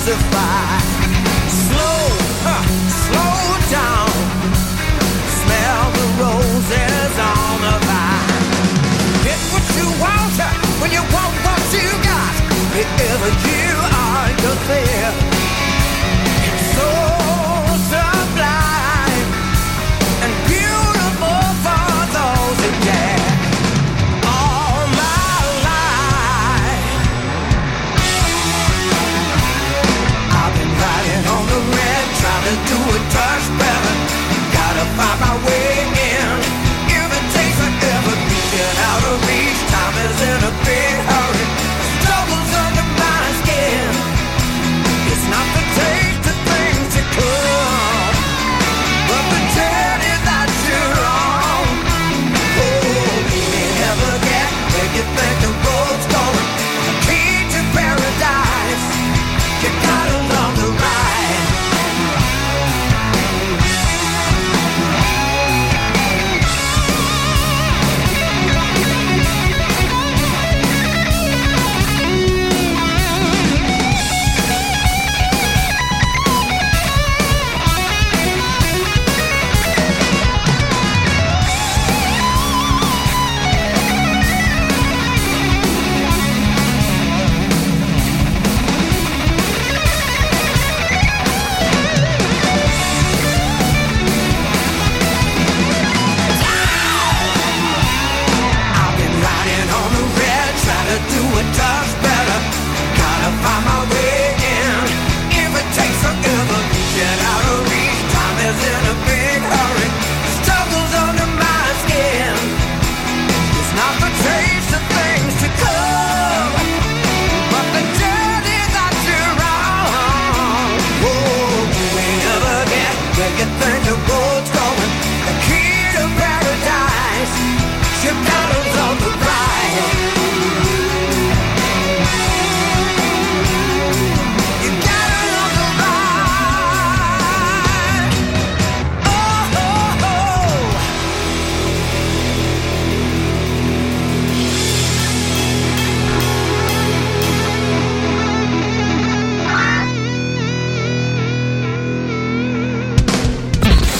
crucify. Slow, huh, slow down. Smell the roses on the vine. Get what you want when you want what you got. The you are your thing.